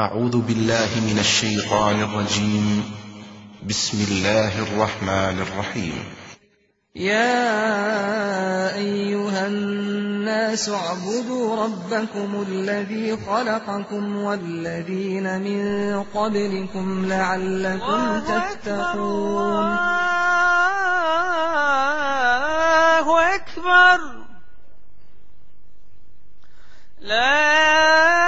أعوذ بالله من الشيطان الرجيم. بسم الله الرحمن الرحيم. يا أيها الناس اعبدوا ربكم الذي خلقكم والذين من قبلكم لعلكم تتقون. الله أكبر. لا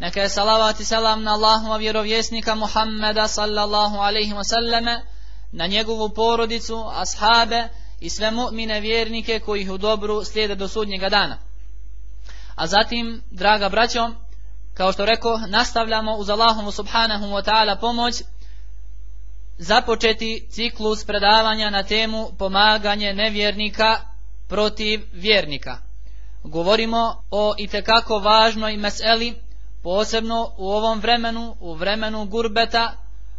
Neka je salavat i salam na Allahova vjerovjesnika Muhammeda sallallahu alaihi wa sallame, na njegovu porodicu, ashabe i sve mu'mine vjernike koji ih u dobru slijede do sudnjega dana. A zatim, draga braćo, kao što rekao, nastavljamo uz Allahovu subhanahu wa ta'ala pomoć započeti ciklus predavanja na temu pomaganje nevjernika protiv vjernika govorimo o itekako važnoj meseli, posebno u ovom vremenu, u vremenu gurbeta,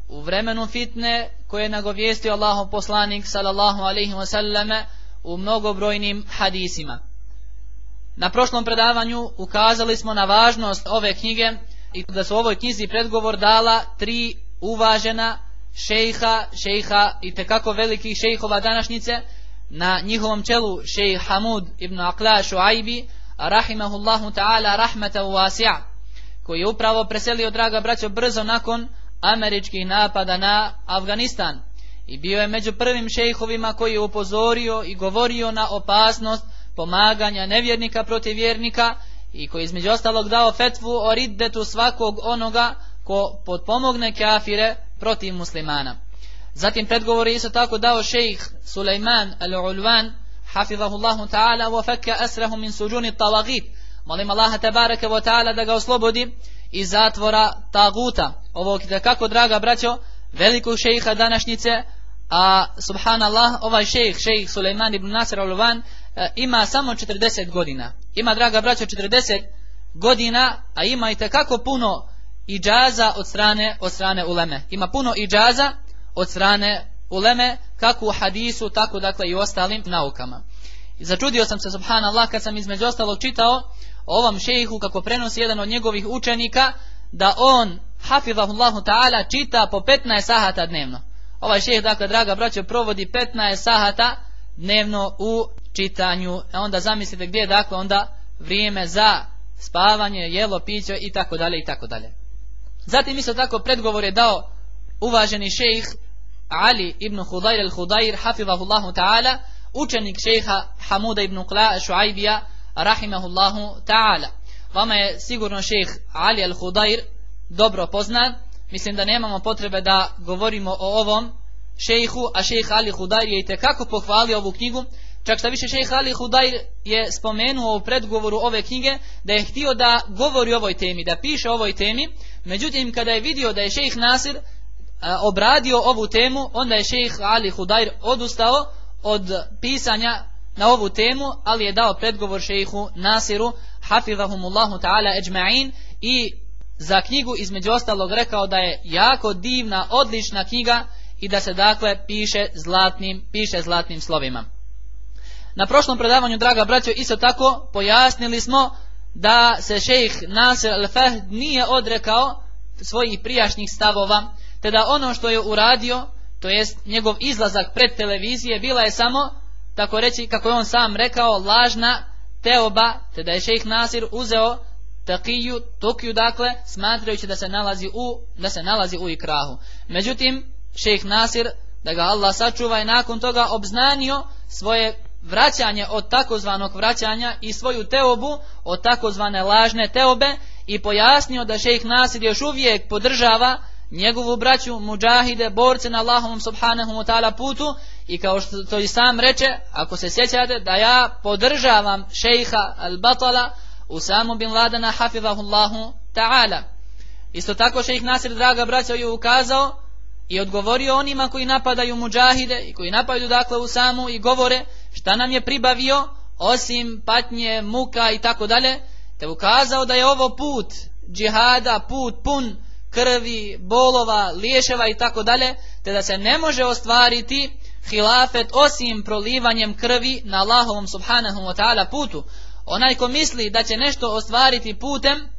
u vremenu fitne koje je nagovijestio Allahov poslanik sallallahu alaihi wasallame u mnogobrojnim hadisima. Na prošlom predavanju ukazali smo na važnost ove knjige i da su ovoj knjizi predgovor dala tri uvažena šejha, šejha i tekako velikih šejhova današnjice, na njihovom čelu šejh Hamud ibn Aqla Šuajbi rahimahullahu ta'ala rahmeta wasi'a koji je upravo preselio draga braćo brzo nakon američkih napada na Afganistan i bio je među prvim šejhovima koji je upozorio i govorio na opasnost pomaganja nevjernika protiv vjernika i koji između ostalog dao fetvu o riddetu svakog onoga ko potpomogne kafire protiv muslimana. Zatim predgovor je isto tako dao šejh Sulejman al-Ulvan hafizahullahu ta'ala wa fakka asrahu min sujuni tawagit molim Allaha tabaraka wa ta'ala da ga oslobodi iz zatvora taguta. Ovog kako draga braćo velikog šejha današnjice a subhanallah ovaj šejh šejh Sulejman ibn Nasr al-Ulvan ima samo 40 godina. Ima draga braćo 40 godina a ima i kako puno iđaza od strane od strane uleme. Ima puno iđaza od strane uleme, kako u hadisu, tako dakle i ostalim naukama. Začudio sam se, subhanallah, kad sam između ostalog čitao ovom šejhu kako prenosi jedan od njegovih učenika, da on, hafidhahullahu ta'ala, čita po 15 sahata dnevno. Ovaj šejh, dakle, draga braćo, provodi 15 sahata dnevno u čitanju. A onda zamislite gdje je, dakle, onda vrijeme za spavanje, jelo, piće i tako dalje i tako dalje. Zatim isto tako predgovor je dao uvaženi šejh Ali ibn Hudajr al-Hudajr hafizahullahu ta'ala učenik šejha Hamuda ibn Qla Šuajbija rahimahullahu ta'ala. Vama je sigurno šejh Ali al-Hudajr dobro poznat. Mislim da nemamo potrebe da govorimo o ovom šejhu a šejh Ali Hudajr je i kako pohvalio ovu knjigu. Čak šta više šejh Ali Hudajr je spomenuo u predgovoru ove knjige da je htio da govori o ovoj temi da piše o ovoj temi. Međutim kada je vidio da je šejh Nasir obradio ovu temu, onda je šejh Ali Hudajr odustao od pisanja na ovu temu, ali je dao predgovor šejhu Nasiru, hafizahumullahu ta'ala ejma'in i za knjigu između ostalog rekao da je jako divna, odlična knjiga i da se dakle piše zlatnim, piše zlatnim slovima. Na prošlom predavanju, draga braćo, isto tako pojasnili smo da se šejh Nasir al-Fahd nije odrekao svojih prijašnjih stavova, te da ono što je uradio, to jest njegov izlazak pred televizije, bila je samo, tako reći, kako je on sam rekao, lažna teoba, te da je šejh Nasir uzeo takiju, tokiju dakle, smatrajući da se nalazi u, da se nalazi u ikrahu. Međutim, šejh Nasir, da ga Allah sačuva i nakon toga obznanio svoje vraćanje od takozvanog vraćanja i svoju teobu od takozvane lažne teobe i pojasnio da šejh Nasir još uvijek podržava njegovu braću muđahide, borce na Allahovom subhanahu wa ta'ala putu i kao što to i sam reče, ako se sjećate, da ja podržavam šejha al-Batala Usamu bin Ladana hafidhahullahu ta'ala. Isto tako šejh Nasir, draga braća, je ukazao i odgovorio onima koji napadaju muđahide i koji napadaju dakle Usamu i govore šta nam je pribavio osim patnje, muka i tako dalje, te ukazao da je ovo put džihada, put pun krvi, bolova, liješeva i tako dalje, te da se ne može ostvariti hilafet osim prolivanjem krvi na Allahovom subhanahu wa ta'ala putu. Onaj ko misli da će nešto ostvariti putem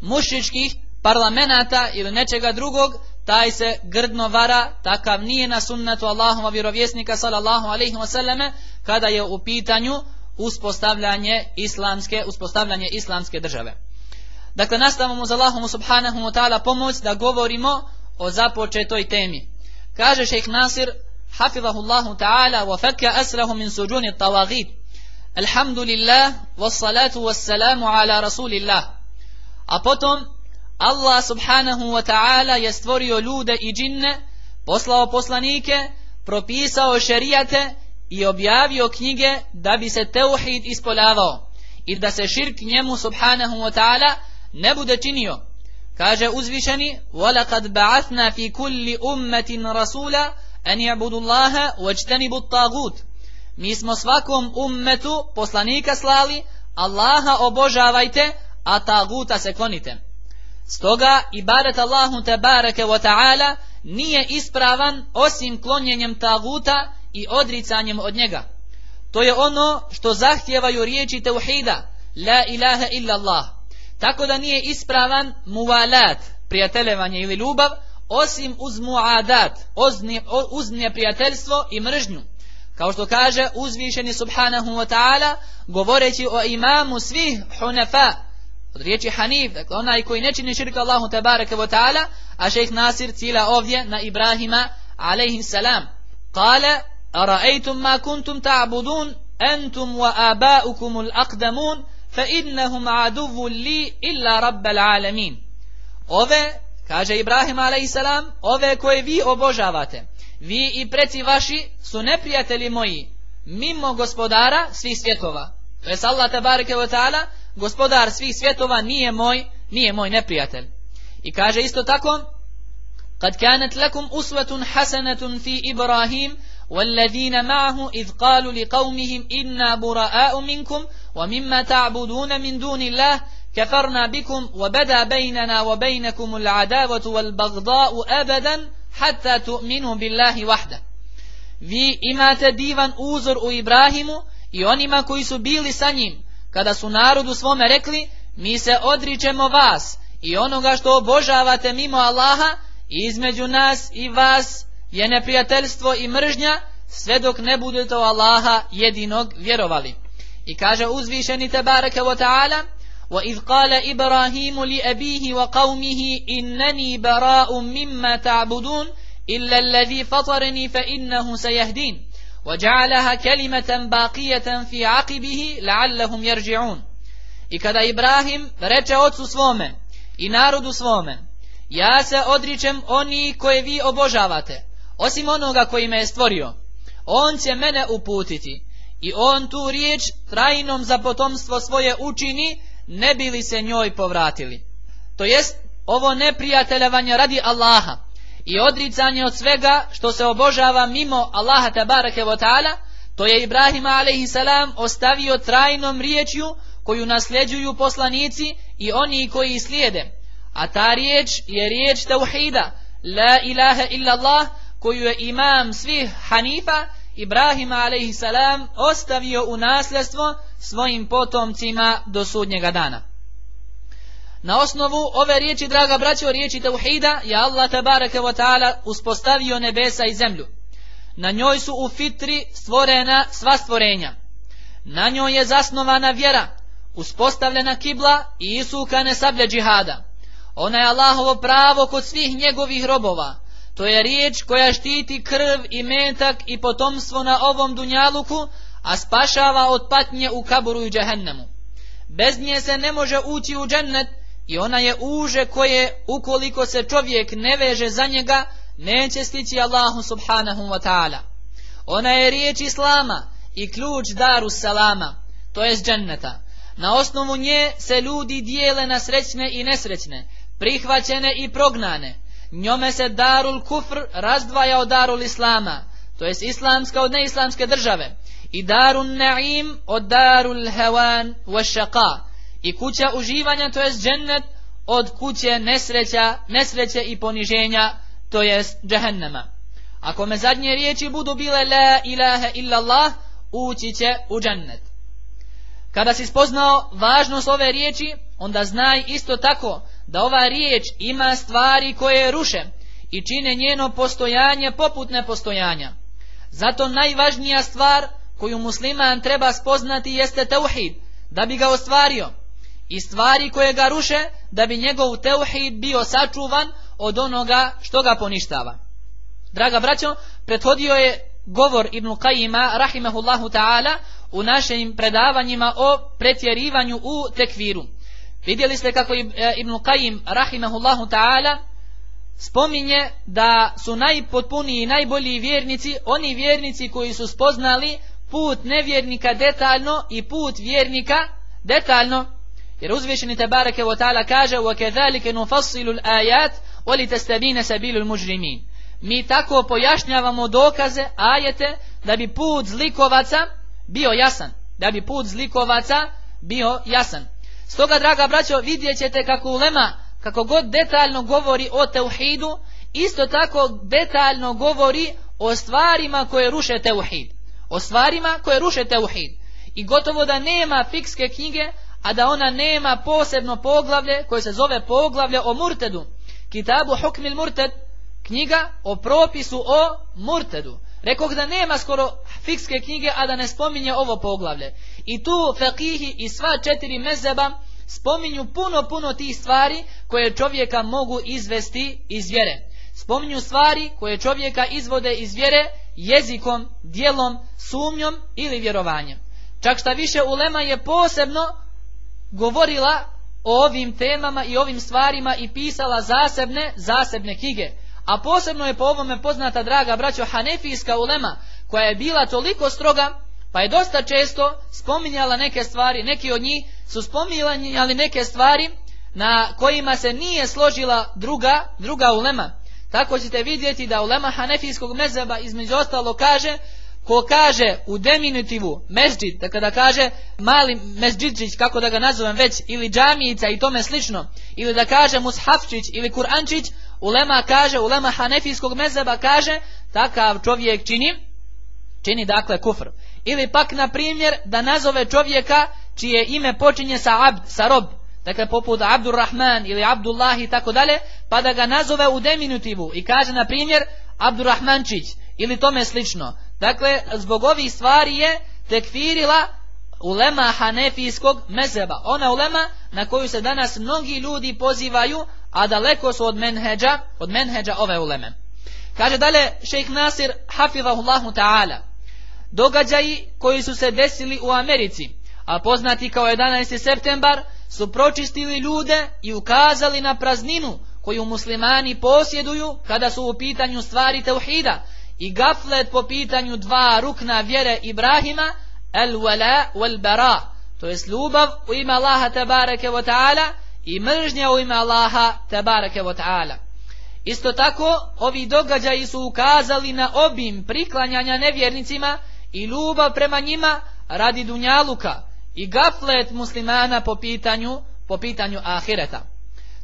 mušičkih parlamenta ili nečega drugog, taj se grdno vara, takav nije na sunnatu Allahuma vjerovjesnika sallallahu alaihi wasallam kada je u pitanju uspostavljanje islamske, uspostavljanje islamske države. Dakle, nastavamo za Allahom subhanahu wa ta'ala pomoć da govorimo o započetoj temi. Kaže šejh Nasir, حفظه الله تعالى وفك أسره من سجون الطواغيت. الحمد لله والصلاة والسلام على رسول الله. أبطم الله سبحانه وتعالى يستور يولود إجن بصلا وبصلانيك بروبيسا وشريعة يوبياب objavio knjige da bi se teuhid ispoljavao i da se širk njemu subhanahu wa ta'ala ne وَلَقَدْ بَعَثْنَا فِي كُلِّ أُمَّةٍ رَسُولًا en jabudu Allaha uečtenibu tagut. Mi smo svakom ummetu poslanika slali, Allaha obožavajte, a taguta se klonite. Stoga ibadet Allahu te bareke wa ta'ala nije ispravan osim klonjenjem taguta i odricanjem od njega. To je ono što zahtijevaju riječi tauhida, la ilaha illa Allah. Tako da nije ispravan muvalat, prijateljevanje ili ljubav, osim uz muadat, uz neprijateljstvo i mržnju. Kao što kaže uzvišeni subhanahu wa ta'ala, govoreći o imamu svih hunafa, od riječi Hanif, dakle onaj koji ne čini širka Allahu tabaraka wa ta'ala, a šejh Nasir cila ovdje na Ibrahima alaihi salam. Kale, أرأيتم ما كنتم تعبدون أنتم وآباؤكم الأقدمون فإنهم عدو لي إلا رب العالمين Ove, kaže Ibrahim a.s. Ove koje vi obožavate, vi i preci vaši su neprijatelji moji, mimo gospodara svih svjetova. To je Allah tabareke wa ta'ala, gospodar svih svjetova nije moj, nije moj neprijatelj. I kaže isto tako, Kad kanat lakum uswatun hasanatun fi Ibrahim, والذين معه إذ قالوا لقومهم إنا براء منكم ومما تعبدون من دون الله كفرنا بكم وبدا بيننا وبينكم العداوة والبغضاء أبدا حتى تؤمنوا بالله وحده Vi imate divan uzor u Ibrahimu i onima koji su bili sa njim, kada su narodu svome rekli, mi se odričemo vas i onoga što obožavate mimo Allaha, između nas i vas je neprijateljstvo i mržnja sve dok ne budete u Allaha jedinog vjerovali. I kaže uzvišeni tebareke wa ta'ala وَإِذْ قَالَ إِبْرَاهِيمُ لِأَبِيهِ وَقَوْمِهِ إِنَّنِي بَرَاءٌ مِمَّا تَعْبُدُونَ إِلَّا الَّذِي فَطَرَنِي فَإِنَّهُ سَيَهْدِينَ وَجَعَلَهَا كَلِمَةً بَاقِيَةً فِي عَقِبِهِ لَعَلَّهُمْ يَرْجِعُونَ I kada Ibrahim reče ocu svome i narodu svome Ja se odričem oni koje vi obožavate osim onoga koji me je stvorio on će mene uputiti i on tu riječ trajnom za potomstvo svoje učini ne bi li se njoj povratili to jest ovo neprijateljavanje radi Allaha i odricanje od svega što se obožava mimo Allaha tabarake wa ta'ala to je Ibrahim a.s. ostavio trajnom riječju koju nasljeđuju poslanici i oni koji slijede A ta riječ je riječ tauhida, la ilaha illa Allah, koju je imam svih Hanifa, Ibrahima a.s. ostavio u nasljedstvo svojim potomcima do sudnjega dana. Na osnovu ove riječi, draga braćo, riječi Tauhida, je Allah tabaraka wa ta'ala uspostavio nebesa i zemlju. Na njoj su u fitri stvorena sva stvorenja. Na njoj je zasnovana vjera, uspostavljena kibla i isukane sablje džihada. Ona je Allahovo pravo kod svih njegovih robova. To je riječ koja štiti krv i metak i potomstvo na ovom dunjaluku, a spašava od patnje u kaburu i džehennemu. Bez nje se ne može ući u džennet i ona je uže koje ukoliko se čovjek ne veže za njega neće stići Allahu subhanahu wa ta'ala. Ona je riječ Islama i ključ daru salama, to jest dženneta. Na osnovu nje se ljudi dijele na srećne i nesrećne, prihvaćene i prognane. Njome se darul kufr razdvaja od darul islama, to jest islamska od neislamske države, i darul naim od darul hewan wa shaqa, i kuća uživanja, to jest džennet, od kuće nesreća, nesreće i poniženja, to jest džehennema. Ako me zadnje riječi budu bile la ilaha illallah, ući će u džennet. Kada si spoznao važnost ove riječi, onda znaj isto tako da ova riječ ima stvari koje ruše i čine njeno postojanje poput nepostojanja. Zato najvažnija stvar koju musliman treba spoznati jeste tauhid, da bi ga ostvario i stvari koje ga ruše da bi njegov teuhid bio sačuvan od onoga što ga poništava. Draga braćo, prethodio je govor Ibn Qajima rahimahullahu ta'ala u našim predavanjima o pretjerivanju u tekviru. Vidjeli ste kako e, Ibn Qajim rahimahullahu ta'ala spominje da su najpotpuniji i najbolji vjernici oni vjernici koji su spoznali put nevjernika detaljno i put vjernika detaljno jer uzvišeni te bareke wa ta'ala kaže وَكَذَلِكَ نُفَصِّلُ الْآيَاتِ وَلِتَسْتَبِينَ سَبِيلُ الْمُجْرِمِينَ Mi tako pojašnjavamo dokaze, ajete, da bi put zlikovaca bio jasan. Da bi put zlikovaca bio jasan. Stoga, draga braćo, vidjet ćete kako ulema, kako god detaljno govori o teuhidu, isto tako detaljno govori o stvarima koje ruše teuhid. O stvarima koje ruše teuhid. I gotovo da nema fikske knjige, a da ona nema posebno poglavlje koje se zove poglavlje o murtedu. Kitabu hukmil murted, knjiga o propisu o murtedu. Rekog da nema skoro fikske knjige, a da ne spominje ovo poglavlje. I tu fakihi i sva četiri mezeba spominju puno, puno tih stvari koje čovjeka mogu izvesti iz vjere. Spominju stvari koje čovjeka izvode iz vjere jezikom, dijelom, sumnjom ili vjerovanjem. Čak šta više ulema je posebno govorila o ovim temama i ovim stvarima i pisala zasebne, zasebne knjige. A posebno je po ovome poznata draga braćo Hanefijska ulema koja je bila toliko stroga pa je dosta često spominjala neke stvari, neki od njih su spominjali neke stvari na kojima se nije složila druga, druga ulema. Tako ćete vidjeti da ulema Hanefijskog mezeba između ostalo kaže ko kaže u deminutivu mesđid, da kada kaže mali mesđidčić, kako da ga nazovem već, ili džamijica i tome slično, ili da kaže mushafčić ili kurančić, ulema kaže, ulema hanefijskog mezeba kaže, takav čovjek čini, čini dakle kufr. Ili pak, na primjer, da nazove čovjeka čije ime počinje sa abd, sa rob, dakle poput Abdurrahman ili Abdullah i tako dalje, pa da ga nazove u deminutivu i kaže, na primjer, Abdurrahmančić ili tome slično. Dakle, zbog ovih stvari je tekfirila ulema hanefijskog mezeba. Ona ulema na koju se danas mnogi ljudi pozivaju, a daleko su od menheđa, od menheđa ove uleme. Kaže dalje šejh Nasir hafizahullahu ta'ala događaji koji su se desili u Americi, a poznati kao 11. septembar, su pročistili ljude i ukazali na prazninu koju muslimani posjeduju kada su u pitanju stvari teuhida, i gaflet po pitanju dva rukna vjere Ibrahima el wala wal bara to jest ljubav u ime Allaha tabareke wa ta'ala i mržnja u ime Allaha tabareke wa ta'ala. Isto tako ovi događaji su ukazali na obim priklanjanja nevjernicima i ljubav prema njima radi dunjaluka i gaflet muslimana po pitanju po pitanju ahireta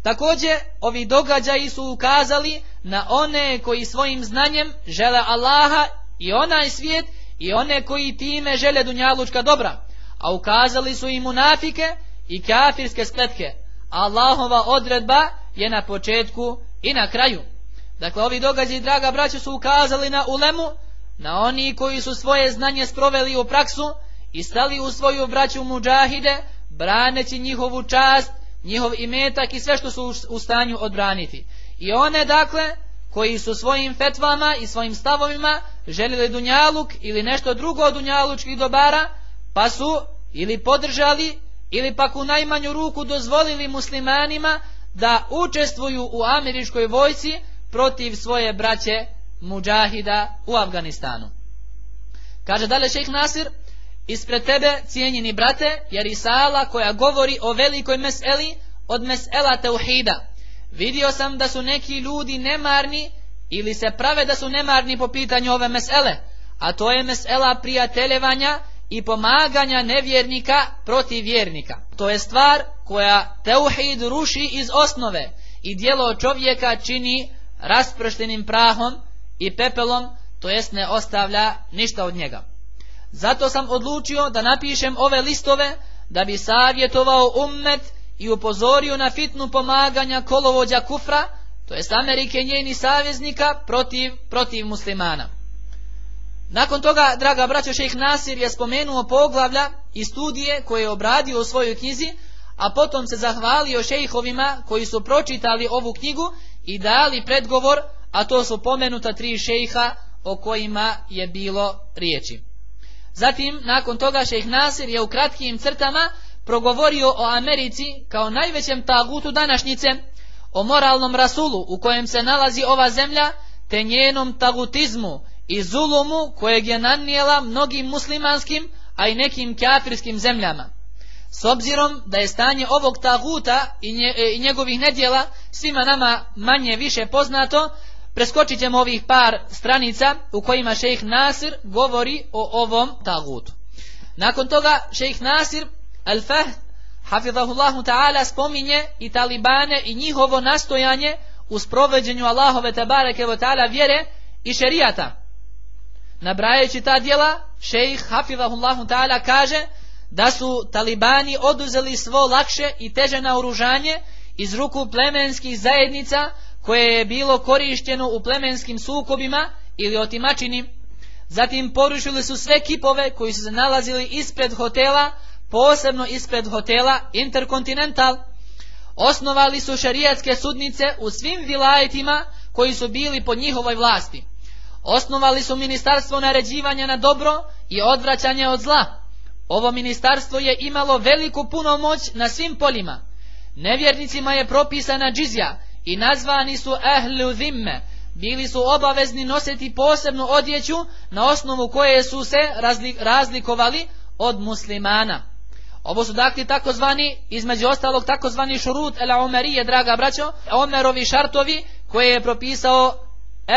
Također, ovi događaji su ukazali na one koji svojim znanjem žele Allaha i onaj svijet i one koji time žele dunjalučka dobra, a ukazali su i munafike i kafirske spletke. Allahova odredba je na početku i na kraju. Dakle, ovi događaji, draga braća, su ukazali na ulemu, na oni koji su svoje znanje sproveli u praksu i stali u svoju braću muđahide, braneći njihovu čast, njihov imetak i sve što su u stanju odbraniti. I one, dakle, koji su svojim fetvama i svojim stavovima željeli dunjaluk ili nešto drugo od dunjalučkih dobara, pa su ili podržali ili pak u najmanju ruku dozvolili muslimanima da učestvuju u američkoj vojci protiv svoje braće muđahida u Afganistanu. Kaže dalje šejh Nasir, ispred tebe cijenjeni brate je risala koja govori o velikoj meseli od mesela teuhida. Vidio sam da su neki ljudi nemarni ili se prave da su nemarni po pitanju ove mesele, a to je mesela prijateljevanja i pomaganja nevjernika protiv vjernika. To je stvar koja teuhid ruši iz osnove i dijelo čovjeka čini rasprštenim prahom i pepelom, to jest ne ostavlja ništa od njega. Zato sam odlučio da napišem ove listove da bi savjetovao ummet i upozorio na fitnu pomaganja kolovođa kufra, to jest Amerike njeni saveznika protiv, protiv muslimana. Nakon toga, draga braćo šejh Nasir je spomenuo poglavlja i studije koje je obradio u svojoj knjizi, a potom se zahvalio šejhovima koji su pročitali ovu knjigu i dali predgovor, a to su pomenuta tri šejha o kojima je bilo riječi. Zatim, nakon toga šejh Nasir je u kratkim crtama progovorio o Americi kao najvećem tagutu današnjice, o moralnom rasulu u kojem se nalazi ova zemlja, te njenom tagutizmu i zulumu kojeg je nanijela mnogim muslimanskim, a i nekim kafirskim zemljama. S obzirom da je stanje ovog taguta i, i njegovih nedjela svima nama manje više poznato, preskočit ćemo ovih par stranica u kojima šejh Nasir govori o ovom tagutu. Nakon toga šejh Nasir Al-Fahd hafidahullahu ta'ala spominje i talibane i njihovo nastojanje u sprovođenju Allahove tabareke wa ta'ala vjere i šerijata. Nabrajajući ta djela, šejh hafidahullahu ta'ala kaže da su talibani oduzeli svo lakše i teže naoružanje iz ruku plemenskih zajednica koje je bilo korišteno u plemenskim sukobima ili otimačini. Zatim porušili su sve kipove koji su se nalazili ispred hotela, posebno ispred hotela Intercontinental. Osnovali su šarijatske sudnice u svim vilajetima koji su bili pod njihovoj vlasti. Osnovali su ministarstvo naređivanja na dobro i odvraćanje od zla. Ovo ministarstvo je imalo veliku punomoć na svim poljima. Nevjernicima je propisana džizja i nazvani su ehlu zimme. Bili su obavezni nositi posebnu odjeću na osnovu koje su se razlikovali od muslimana. Ovo su dakle takozvani, između ostalog takozvani šurut el omerije, draga braćo, omerovi šartovi koje je propisao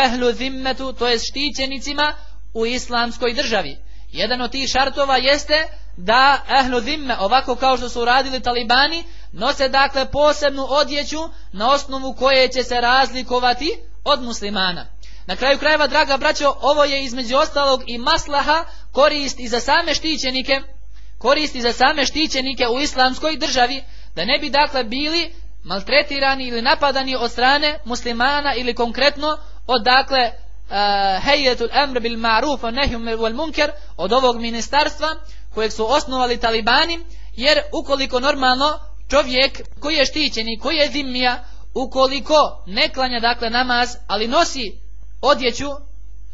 ehlu zimmetu, to je štićenicima u islamskoj državi. Jedan od tih šartova jeste da ehlu zimme, ovako kao što su radili talibani, nose dakle posebnu odjeću na osnovu koje će se razlikovati od muslimana. Na kraju krajeva, draga braćo, ovo je između ostalog i maslaha korist i za same štićenike, koristi za same štićenike u islamskoj državi, da ne bi dakle bili maltretirani ili napadani od strane muslimana ili konkretno od dakle uh, hejetul emr bil ma'ruf nehum wal munker od ovog ministarstva kojeg su osnovali talibani jer ukoliko normalno čovjek koji je štićeni, koji je zimija ukoliko ne klanja dakle namaz ali nosi odjeću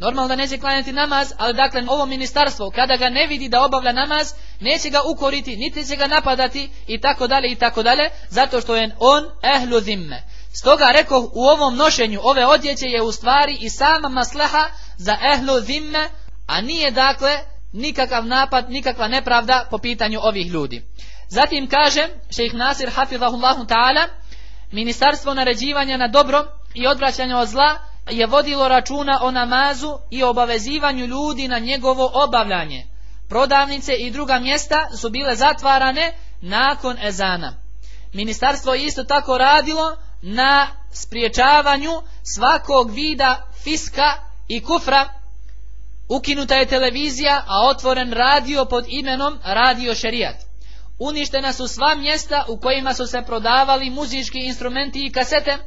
Normalno da neće klanjati namaz, ali dakle ovo ministarstvo kada ga ne vidi da obavlja namaz, neće ga ukoriti, niti će ga napadati i tako dalje i tako dalje, zato što je on ehlu zimme. Stoga rekao u ovom nošenju ove odjeće je u stvari i sama maslaha za ehlu zimme, a nije dakle nikakav napad, nikakva nepravda po pitanju ovih ljudi. Zatim kaže šejh Nasir hafizahullahu ta'ala, ministarstvo naređivanja na dobro i odvraćanja od zla je vodilo računa o namazu i obavezivanju ljudi na njegovo obavljanje. Prodavnice i druga mjesta su bile zatvarane nakon ezana. Ministarstvo je isto tako radilo na spriječavanju svakog vida fiska i kufra ukinuta je televizija a otvoren radio pod imenom Radio Šerijat uništena su sva mjesta u kojima su se prodavali muzički instrumenti i kasete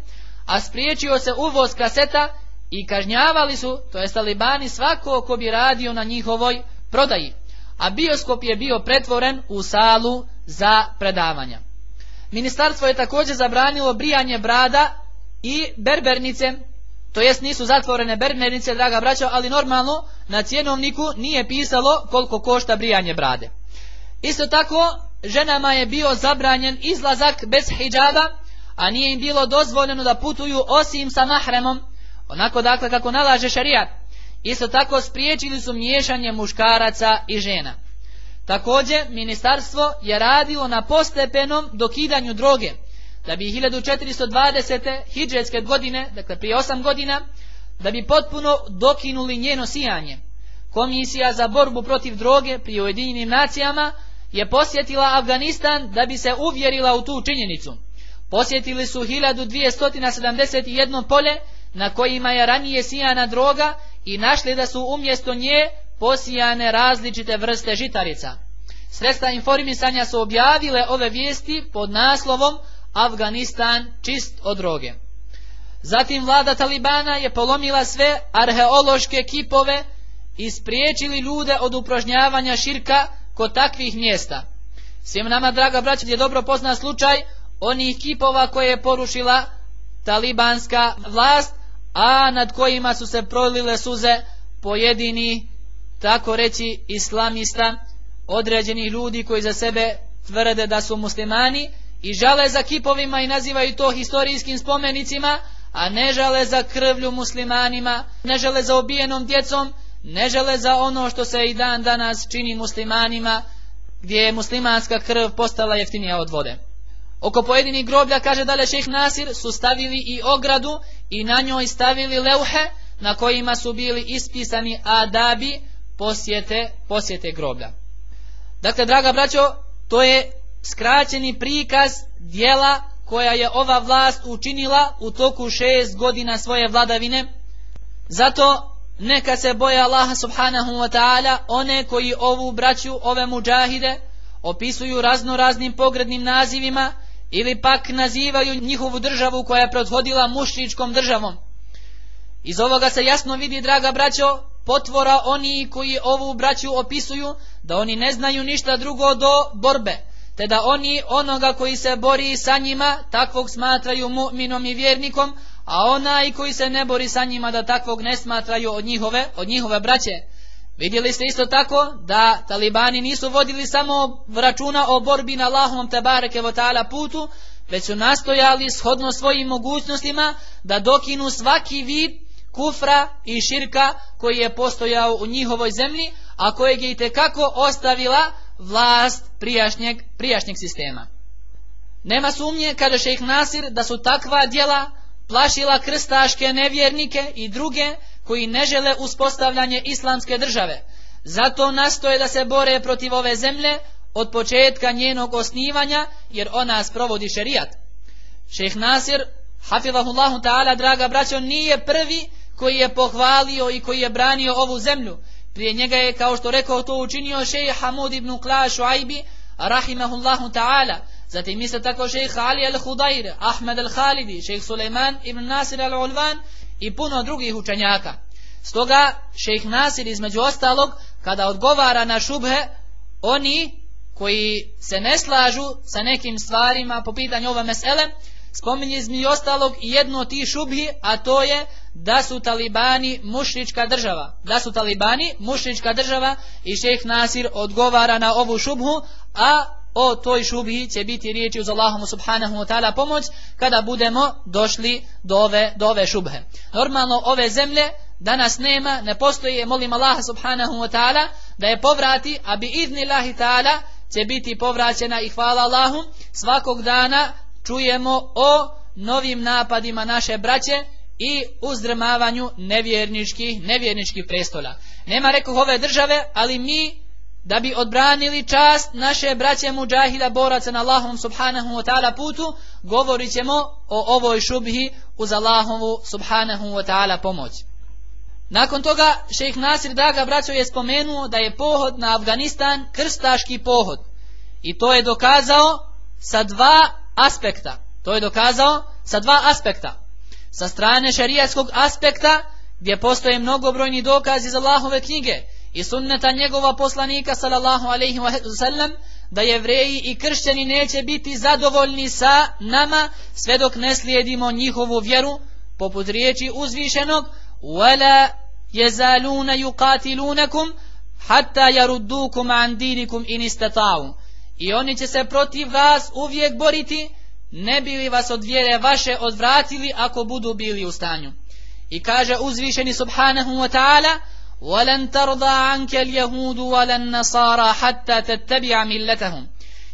a spriječio se uvoz kaseta i kažnjavali su, to jest talibani, svako ko bi radio na njihovoj prodaji. A bioskop je bio pretvoren u salu za predavanja. Ministarstvo je također zabranilo brijanje brada i berbernice, to jest nisu zatvorene berbernice, draga braćo, ali normalno na cjenovniku nije pisalo koliko košta brijanje brade. Isto tako, ženama je bio zabranjen izlazak bez hijjaba, a nije im bilo dozvoljeno da putuju osim sa mahremom, onako dakle kako nalaže šarijat. Isto tako spriječili su miješanje muškaraca i žena. Također, ministarstvo je radilo na postepenom dokidanju droge, da bi 1420. hidžetske godine, dakle prije 8 godina, da bi potpuno dokinuli njeno sijanje. Komisija za borbu protiv droge pri Ujedinjenim nacijama je posjetila Afganistan da bi se uvjerila u tu činjenicu. Posjetili su 1271 polje na kojima je ranije sijana droga i našli da su umjesto nje posijane različite vrste žitarica. Sredstva informisanja su objavile ove vijesti pod naslovom Afganistan čist od droge. Zatim vlada Talibana je polomila sve arheološke kipove i spriječili ljude od upražnjavanja širka kod takvih mjesta. Svim nama, draga braća, je dobro pozna slučaj onih kipova koje je porušila talibanska vlast, a nad kojima su se prolile suze pojedini, tako reći, islamista, određenih ljudi koji za sebe tvrde da su muslimani i žale za kipovima i nazivaju to historijskim spomenicima, a ne žale za krvlju muslimanima, ne žele za obijenom djecom, ne žele za ono što se i dan danas čini muslimanima, gdje je muslimanska krv postala jeftinija od vode. Oko pojedinih groblja, kaže dalje šeh Nasir, su stavili i ogradu i na njoj stavili leuhe na kojima su bili ispisani adabi posjete, posjete groblja. Dakle, draga braćo, to je skraćeni prikaz dijela koja je ova vlast učinila u toku šest godina svoje vladavine. Zato neka se boja Allaha subhanahu wa ta'ala one koji ovu braću, ove muđahide opisuju razno raznim pogrednim nazivima ili pak nazivaju njihovu državu koja je prethodila mušničkom državom. Iz ovoga se jasno vidi, draga braćo, potvora oni koji ovu braću opisuju, da oni ne znaju ništa drugo do borbe, te da oni onoga koji se bori sa njima, takvog smatraju mu'minom i vjernikom, a onaj koji se ne bori sa njima da takvog ne smatraju od njihove, od njihove braće. Vidjeli ste isto tako da talibani nisu vodili samo računa o borbi na Allahom tebareke ta'ala putu, već su nastojali shodno svojim mogućnostima da dokinu svaki vid kufra i širka koji je postojao u njihovoj zemlji, a kojeg je i kako ostavila vlast prijašnjeg, prijašnjeg sistema. Nema sumnje, kaže šejh Nasir, da su takva djela plašila krstaške nevjernike i druge koji ne žele uspostavljanje islamske države. Zato nastoje da se bore protiv ove zemlje od početka njenog osnivanja jer ona sprovodi šerijat. Šejh Nasir, hafilahullahu ta'ala, draga braćo, nije prvi koji je pohvalio i koji je branio ovu zemlju. Prije njega je, kao što rekao, to učinio šejh Hamud ibn Kla Šuajbi, rahimahullahu ta'ala. Zatim isto tako šejh Ali al-Hudajr, Ahmed al-Khalidi, šejh Suleiman ibn Nasir al-Ulvan i puno drugih učenjaka. Stoga šejh Nasir između ostalog kada odgovara na šubhe oni koji se ne slažu sa nekim stvarima po pitanju ove mesele spominje između ostalog i jedno od tih šubhi a to je da su talibani mušrička država da su talibani mušrička država i šejh Nasir odgovara na ovu šubhu a o toj šubhi će biti riječi uz Allahom subhanahu wa ta'ala pomoć kada budemo došli do ove, do ove šubhe. Normalno ove zemlje danas nema, ne postoji, molim Allaha subhanahu wa ta'ala da je povrati, a bi idni Allahi ta'ala će biti povraćena i hvala Allahu. Svakog dana čujemo o novim napadima naše braće i uzdrmavanju nevjerničkih, nevjerničkih prestola. Nema rekao ove države, ali mi da bi odbranili čast naše braće muđahida boraca na Allahom subhanahu wa ta'ala putu, govorit ćemo o ovoj šubhi uz Allahovu subhanahu wa ta'ala pomoć. Nakon toga šejh Nasir Daga braćo je spomenuo da je pohod na Afganistan krstaški pohod i to je dokazao sa dva aspekta. To je dokazao sa dva aspekta. Sa strane šerijatskog aspekta gdje postoje mnogobrojni dokazi iz Allahove knjige i sunneta njegova poslanika sallallahu alaihi wa sallam da jevreji i kršćani neće biti zadovoljni sa nama sve dok ne slijedimo njihovu vjeru poput riječi uzvišenog ولا يزالون يقاتلونكم حتى يردوكم عن دينكم إن استطاعوا i oni će se protiv vas uvijek boriti ne bi li vas od vjere vaše odvratili ako budu bili u stanju i kaže uzvišeni subhanahu wa ta'ala ولن ترضى عنك اليهود ولا النصارى حتى تتبع ملتهم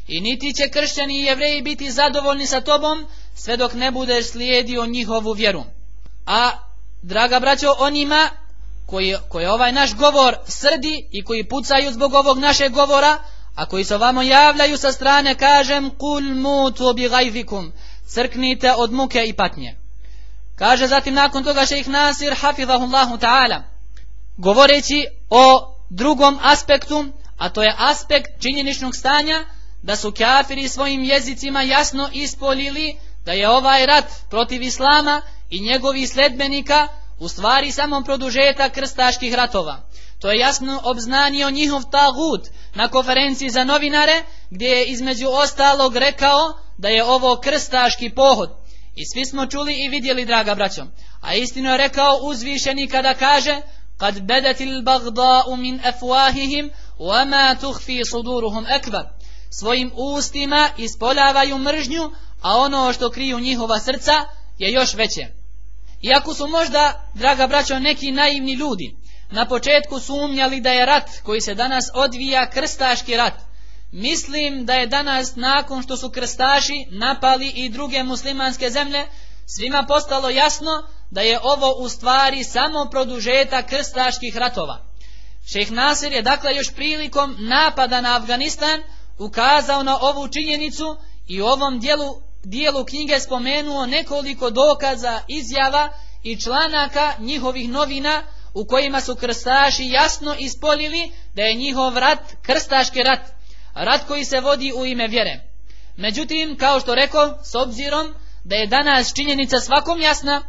i niti će kršćani i jevreji biti zadovoljni sa tobom sve dok ne budeš slijedio njihovu vjeru a draga braćo onima koji, koji ovaj naš govor srdi i koji pucaju zbog ovog našeg govora a koji se vamo javljaju sa strane kažem kul mutu bi gajzikum crknite od muke i patnje kaže zatim nakon toga šejh Nasir hafizahullahu ta'ala govoreći o drugom aspektu a to je aspekt činjeničnog stanja da su kafiri svojim jezicima jasno ispolili da je ovaj rat protiv islama i njegovih sledbenika u stvari samo produžetak krstaških ratova. To je jasno obznanio njihov tagut na konferenciji za novinare gdje je između ostalog rekao da je ovo krstaški pohod. I svi smo čuli i vidjeli, draga braćo. A istino je rekao uzvišeni kada kaže kad bedetil bagda'u min efuahihim وما تخفي صدورهم أكبر svojim ustima ispoljavaju mržnju, a ono što kriju njihova srca je još veće. Iako su možda, draga braćo, neki naivni ljudi, na početku sumnjali da je rat koji se danas odvija krstaški rat, mislim da je danas nakon što su krstaši napali i druge muslimanske zemlje, svima postalo jasno da je ovo u stvari samo produžetak krstaških ratova. Šejh Nasir je dakle još prilikom napada na Afganistan ukazao na ovu činjenicu i u ovom dijelu, dijelu knjige spomenuo nekoliko dokaza, izjava i članaka njihovih novina u kojima su krstaši jasno ispolili da je njihov rat krstaški rat, rat koji se vodi u ime vjere. Međutim, kao što rekao, s obzirom da je danas činjenica svakom jasna,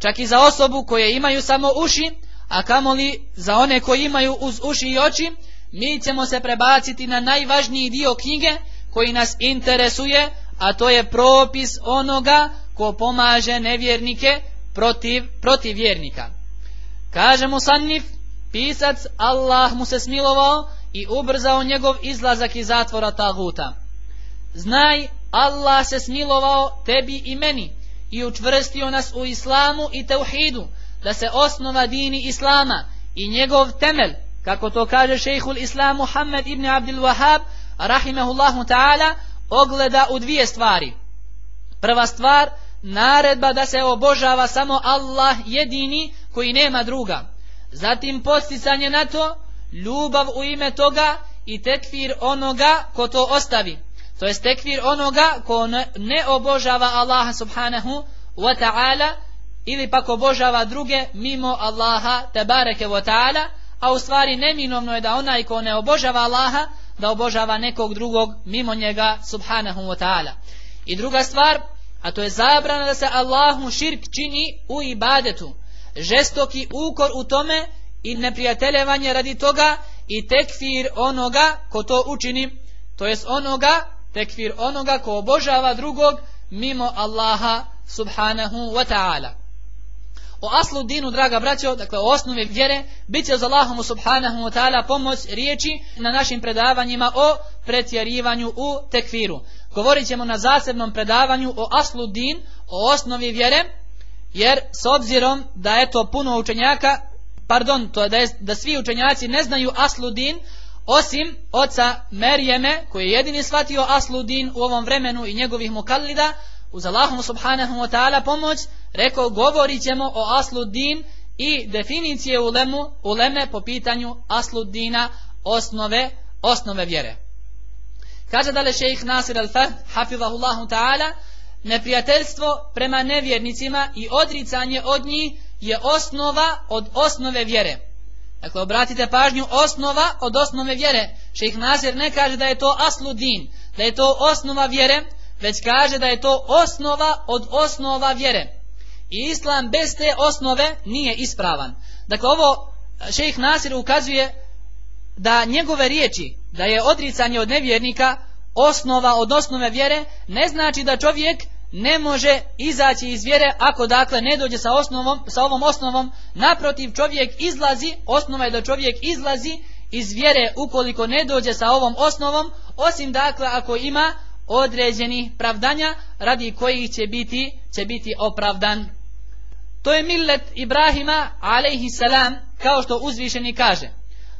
čak i za osobu koje imaju samo uši, a kamoli za one koji imaju uz uši i oči, mi ćemo se prebaciti na najvažniji dio knjige koji nas interesuje, a to je propis onoga ko pomaže nevjernike protiv, protiv vjernika. Kaže mu Sannif, pisac Allah mu se smilovao i ubrzao njegov izlazak iz zatvora Taguta. Znaj, Allah se smilovao tebi i meni i učvrstio nas u islamu i teuhidu, da se osnova dini islama i njegov temel, kako to kaže šejhul islam Muhammed ibn Abdul Wahab, rahimahullahu ta'ala, ogleda u dvije stvari. Prva stvar, naredba da se obožava samo Allah jedini koji nema druga. Zatim posticanje na to, ljubav u ime toga i tekfir onoga ko to ostavi. To je tekfir onoga ko ne obožava Allaha subhanahu wa ta'ala ili pak obožava druge mimo Allaha tebareke wa ta'ala, a u stvari neminovno je da onaj ko ne obožava Allaha, da obožava nekog drugog mimo njega subhanahu wa ta'ala. I druga stvar, a to je zabrana da se Allahu širk čini u ibadetu, žestoki ukor u tome i neprijateljevanje radi toga i tekfir onoga ko to učini, to jest onoga, tekfir onoga ko obožava drugog mimo Allaha subhanahu wa ta'ala. O aslu dinu, draga braćo, dakle o osnovi vjere, bit će za Allahom subhanahu wa ta'ala pomoć riječi na našim predavanjima o pretjerivanju u tekfiru. Govorit ćemo na zasebnom predavanju o aslu din, o osnovi vjere, jer s obzirom da je to puno učenjaka, pardon, to je da, je, da svi učenjaci ne znaju aslu din, osim oca Merjeme, koji je jedini shvatio aslu din u ovom vremenu i njegovih mukallida, uz Allahom subhanahu wa ta'ala pomoć, rekao govorit ćemo o aslu din i definicije ulemu, uleme po pitanju aslu dina osnove osnove vjere. Kaže dale šejih Nasir al-Fahd, hafizahullahu ta'ala, neprijateljstvo prema nevjernicima i odricanje od njih je osnova od osnove vjere. Dakle, obratite pažnju, osnova od osnove vjere. Šejih Nasir ne kaže da je to aslu din, da je to osnova vjere, već kaže da je to osnova od osnova vjere. I islam bez te osnove nije ispravan. Dakle, ovo šejih Nasir ukazuje da njegove riječi, da je odricanje od nevjernika osnova od osnove vjere, ne znači da čovjek ne može izaći iz vjere ako dakle ne dođe sa, osnovom, sa ovom osnovom. Naprotiv čovjek izlazi, osnova je da čovjek izlazi iz vjere ukoliko ne dođe sa ovom osnovom, osim dakle ako ima određenih pravdanja radi kojih će biti, će biti opravdan. To je millet Ibrahima alaihi salam kao što uzvišeni kaže.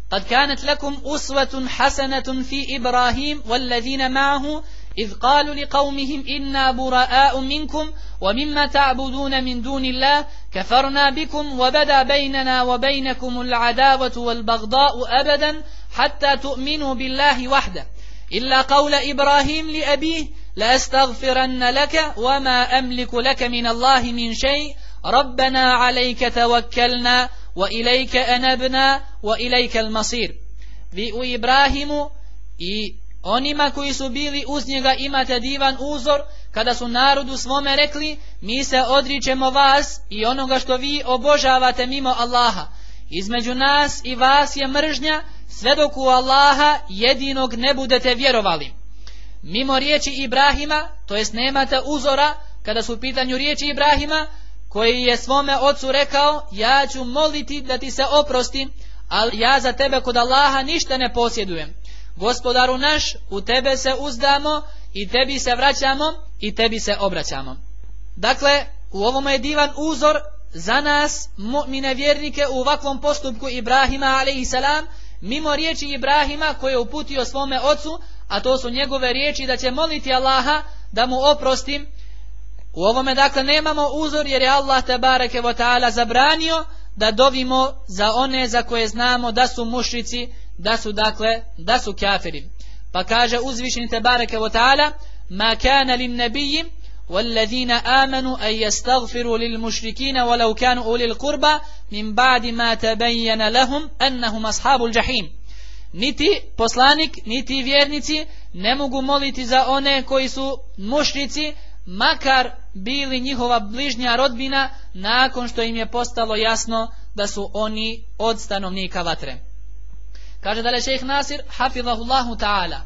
Kad kanet lakum usvatun hasanatun fi Ibrahim wallazina ma'ahu إذ قالوا لقومهم إنا براء منكم ومما تعبدون من دون الله كفرنا بكم وبدا بيننا وبينكم العداوة والبغضاء أبدا حتى تؤمنوا بالله وحده. إلا قول إبراهيم لأبيه لأستغفرن لك وما أملك لك من الله من شيء. ربنا عليك توكلنا وإليك أنبنا وإليك المصير. u Ibrahimu i onima koji su bili uz njega imate divan uzor kada su narodu svome rekli mi se odričemo vas i onoga što vi obožavate mimo Allaha. Između nas i vas je mržnja sve dok u Allaha jedinog ne budete vjerovali. Mimo riječi Ibrahima, to jest nemate uzora kada su u pitanju riječi Ibrahima, koji je svome ocu rekao ja ću moliti da ti se oprosti ali ja za tebe kod Allaha ništa ne posjedujem gospodaru naš u tebe se uzdamo i tebi se vraćamo i tebi se obraćamo dakle u ovom je divan uzor za nas mu'mine vjernike u ovakvom postupku Ibrahima a.s. mimo riječi Ibrahima koje je uputio svome ocu a to su njegove riječi da će moliti Allaha da mu oprosti U ovome dakle nemamo uzor jer je Allah te bareke ve taala zabranio da dovimo za one za koje znamo da su mušici, da su dakle da su kafiri. Pa kaže uzvišeni te bareke ve taala: "Ma kana lin nabiyyi والذين آمنوا أن يستغفروا للمشركين ولو كانوا أولي القربى من بعد ما تبين لهم أنهم أصحاب الجحيم niti poslanik, niti vjernici ne mogu moliti za one koji su mušrici makar bili njihova bližnja rodbina nakon što im je postalo jasno da su oni od stanovnika vatre. Kaže dalje šejh Nasir, hafizahullahu ta'ala,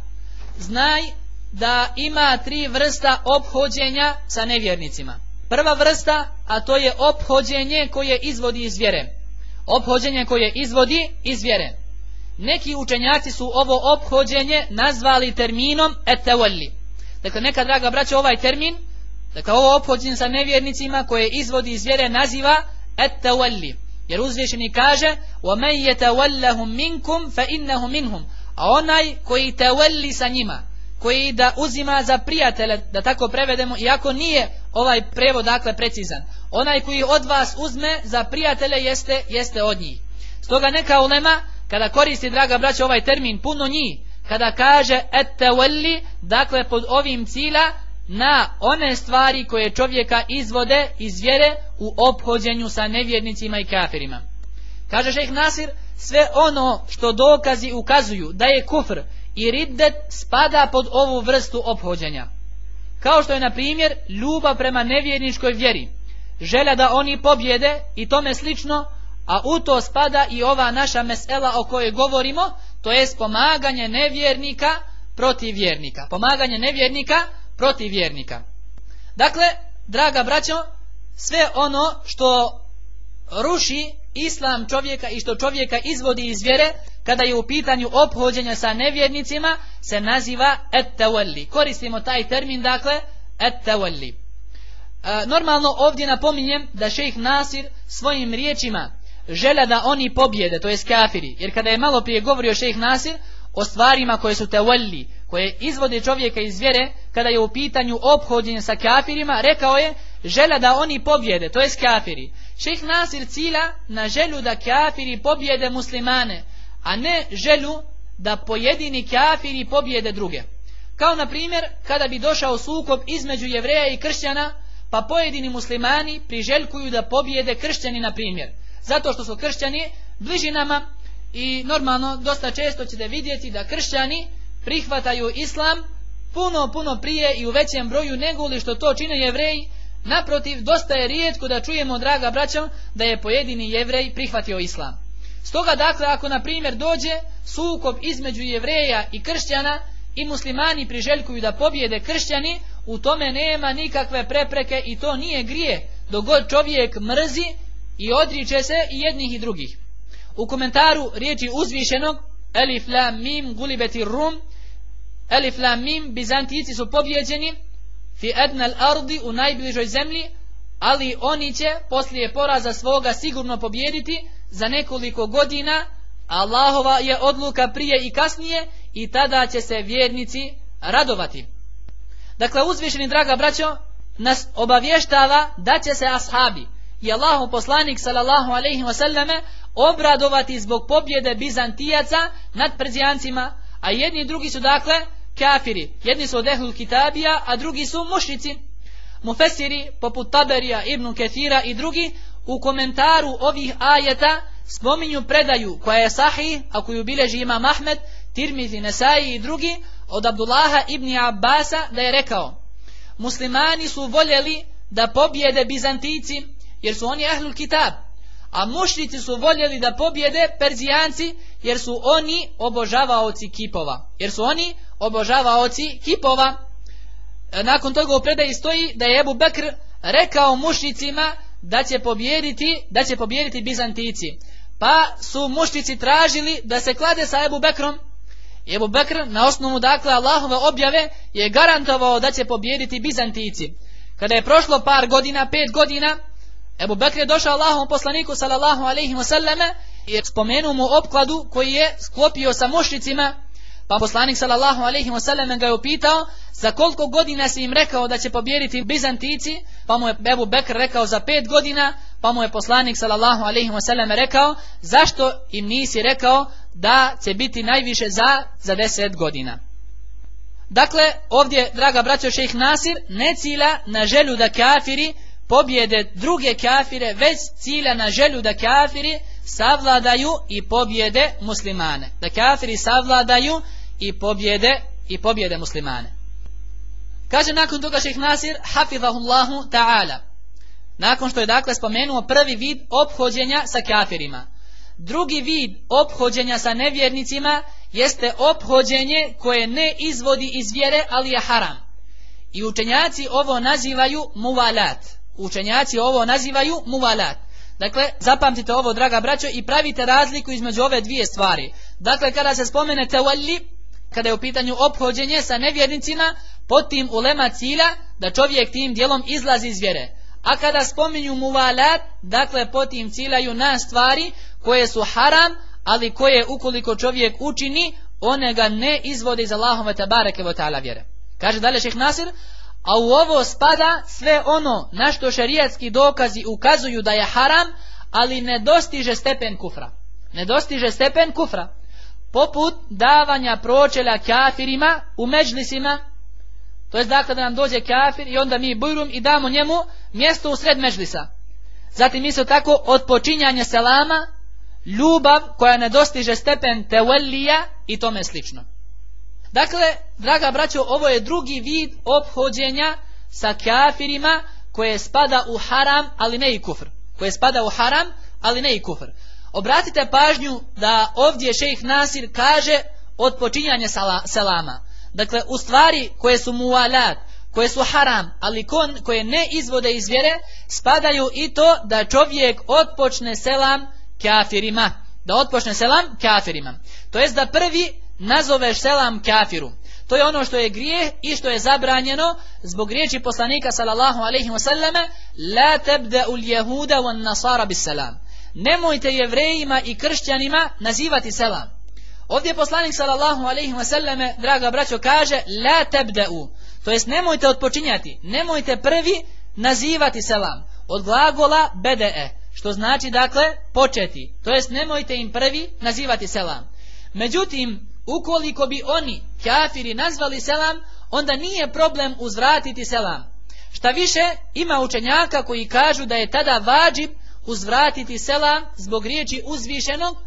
znaj da ima tri vrsta obhođenja sa nevjernicima. Prva vrsta, a to je obhođenje koje izvodi iz vjere. Obhođenje koje izvodi iz vjere. Neki učenjaci su ovo obhođenje nazvali terminom etewalli. Dakle, neka draga braća, ovaj termin Dakle, ovo ophođenje sa nevjernicima koje izvodi iz vjere naziva et-tawalli. Jer uzvišeni kaže وَمَنْ يَتَوَلَّهُمْ مِنْكُمْ فَإِنَّهُ مِنْهُمْ A onaj koji tawalli sa njima, koji da uzima za prijatelje, da tako prevedemo, iako nije ovaj prevod dakle precizan, onaj koji od vas uzme za prijatelje jeste, jeste od njih. Stoga neka ulema, kada koristi, draga braća, ovaj termin puno njih, kada kaže et-tawalli, dakle pod ovim cilja, na one stvari koje čovjeka izvode iz vjere u ophođenju sa nevjernicima i kafirima. Kaže šejh Nasir, sve ono što dokazi ukazuju da je kufr i riddet spada pod ovu vrstu ophođenja. Kao što je na primjer ljubav prema nevjerničkoj vjeri, želja da oni pobjede i tome slično, a u to spada i ova naša mesela o kojoj govorimo, to je pomaganje nevjernika protiv vjernika. Pomaganje nevjernika protiv vjernika. Dakle, draga braćo, sve ono što ruši islam čovjeka i što čovjeka izvodi iz vjere, kada je u pitanju ophođenja sa nevjernicima, se naziva et-tawalli. Koristimo taj termin, dakle, et-tawalli. E, normalno ovdje napominjem da šejh Nasir svojim riječima žele da oni pobjede, to je kafiri. Jer kada je malo prije govorio šejh Nasir o stvarima koje su tawalli, koje izvode čovjeka iz vjere kada je u pitanju obhođenje sa kafirima, rekao je žela da oni pobjede, to je kafiri. Šejh Nasir cila na želju da kafiri pobjede muslimane, a ne želju da pojedini kafiri pobjede druge. Kao na primjer, kada bi došao sukob između jevreja i kršćana, pa pojedini muslimani priželjkuju da pobjede kršćani, na primjer. Zato što su kršćani bliži nama i normalno dosta često ćete vidjeti da kršćani prihvataju islam puno, puno prije i u većem broju nego li što to čine jevreji. Naprotiv, dosta je rijetko da čujemo, draga braćo, da je pojedini jevrej prihvatio islam. Stoga dakle, ako na primjer dođe sukob između jevreja i kršćana i muslimani priželjkuju da pobjede kršćani, u tome nema nikakve prepreke i to nije grije, dok god čovjek mrzi i odriče se i jednih i drugih. U komentaru riječi uzvišenog Elif la mim gulibeti rum Elif la mim Bizantijici su pobjeđeni fi ednal ardi u najbližoj zemlji ali oni će poslije poraza svoga sigurno pobjediti za nekoliko godina Allahova je odluka prije i kasnije i tada će se vjernici radovati. Dakle, uzvišeni draga braćo, nas obavještava da će se ashabi i Allahu poslanik sallallahu alaihi wasallame obradovati zbog pobjede Bizantijaca nad Perzijancima, a jedni i drugi su dakle kafiri. Jedni su od ehlul kitabija, a drugi su mušnici. Mufesiri, poput Taberija, Ibnu Kethira i drugi, u komentaru ovih ajeta spominju predaju koja je sahih, a koju bileži ima Mahmed, Tirmizi, Nesai i drugi, od Abdullaha ibn Abbasa da je rekao Muslimani su voljeli da pobjede Bizantici jer su oni ahlul kitab a mušnici su voljeli da pobjede Perzijanci jer su oni obožavaoci kipova. Jer su oni obožavaoci kipova. E, nakon toga u predaji stoji da je Ebu Bekr rekao mušnicima da će pobjediti da će pobjediti Bizantici. Pa su mušnici tražili da se klade sa Ebu Bekrom. Ebu Bekr na osnovu dakle Allahove objave je garantovao da će pobjediti Bizantici. Kada je prošlo par godina, pet godina, Ebu Bekr je došao Allahom poslaniku sallallahu alaihi wasallame i spomenuo mu opkladu koji je sklopio sa mušnicima pa poslanik sallallahu alaihi wasallam ga je upitao za koliko godina si im rekao da će pobjediti Bizantici, pa mu je Ebu Bekr rekao za pet godina, pa mu je poslanik sallallahu alaihi wasallam rekao zašto im nisi rekao da će biti najviše za za deset godina. Dakle, ovdje, draga braćo šejh Nasir, ne cilja na želju da kafiri pobjede druge kafire, već cilja na želju da kafiri savladaju i pobjede muslimane. Da kafiri savladaju i pobjede i pobjede muslimane. Kaže nakon toga šeh Nasir hafizahullahu ta'ala. Nakon što je dakle spomenuo prvi vid ophođenja sa kafirima. Drugi vid ophođenja sa nevjernicima jeste ophođenje koje ne izvodi iz vjere, ali je haram. I učenjaci ovo nazivaju muvalat. Učenjaci ovo nazivaju muvalat. Dakle, zapamtite ovo, draga braćo, i pravite razliku između ove dvije stvari. Dakle, kada se spomene tevalli, kada je u pitanju ophođenje sa nevjernicima, pod tim ulema cilja da čovjek tim dijelom izlazi iz vjere. A kada spominju muvalat, dakle pod tim ciljaju na stvari koje su haram, ali koje ukoliko čovjek učini, one ga ne izvode iz Allahove tabareke ta'ala vjere. Kaže dalje šeh Nasir, a u ovo spada sve ono na što šerijatski dokazi ukazuju da je haram, ali ne dostiže stepen kufra. Ne dostiže stepen kufra. Poput davanja pročelja kafirima u međlisima, to je dakle da nam dođe kafir i onda mi bujrum i damo njemu mjesto u sred međlisa. Zatim isto tako od počinjanja selama, ljubav koja ne dostiže stepen tewellija i tome slično. Dakle, draga braćo, ovo je drugi vid ophođenja sa kafirima koje spada u haram, ali ne i kufr. Koje spada u haram, ali ne i kufr. Obratite pažnju da ovdje šejh Nasir kaže od počinjanja selama. Dakle, u stvari koje su mualat, koje su haram, ali kon, koje ne izvode iz vjere, spadaju i to da čovjek otpočne selam kafirima. Da otpočne selam kafirima. To jest da prvi nazoveš selam kafiru. To je ono što je grijeh i što je zabranjeno zbog riječi poslanika sallallahu alaihi wa sallame La tebda ul jehuda wan nasara bis selam. Nemojte jevrejima i kršćanima nazivati selam. Ovdje poslanik sallallahu alaihi wa sallame, draga braćo, kaže La tebda'u. To jest nemojte odpočinjati, nemojte prvi nazivati selam. Od glagola bede'e, što znači dakle početi. To jest nemojte im prvi nazivati selam. Međutim, ukoliko bi oni, kafiri, nazvali selam, onda nije problem uzvratiti selam. Šta više, ima učenjaka koji kažu da je tada vađib uzvratiti selam zbog riječi uzvišenog